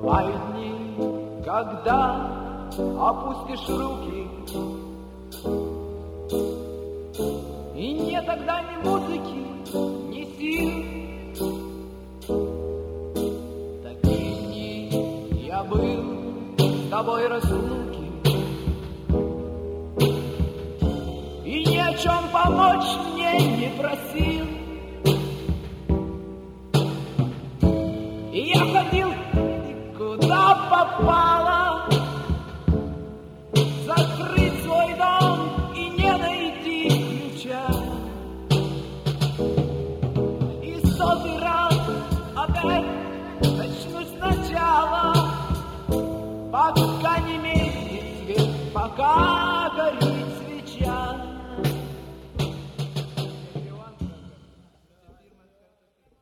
Дни, когда опустишь руки, И нет тогда ни музыки, ни сил. Такие дни я был с тобой разлуки, И ни о чем помочь мне не просил. И я ходил, попало, закрыть свой дом и не найти ключа. И сотый раз опять начну сначала, пока не меркнет свет, пока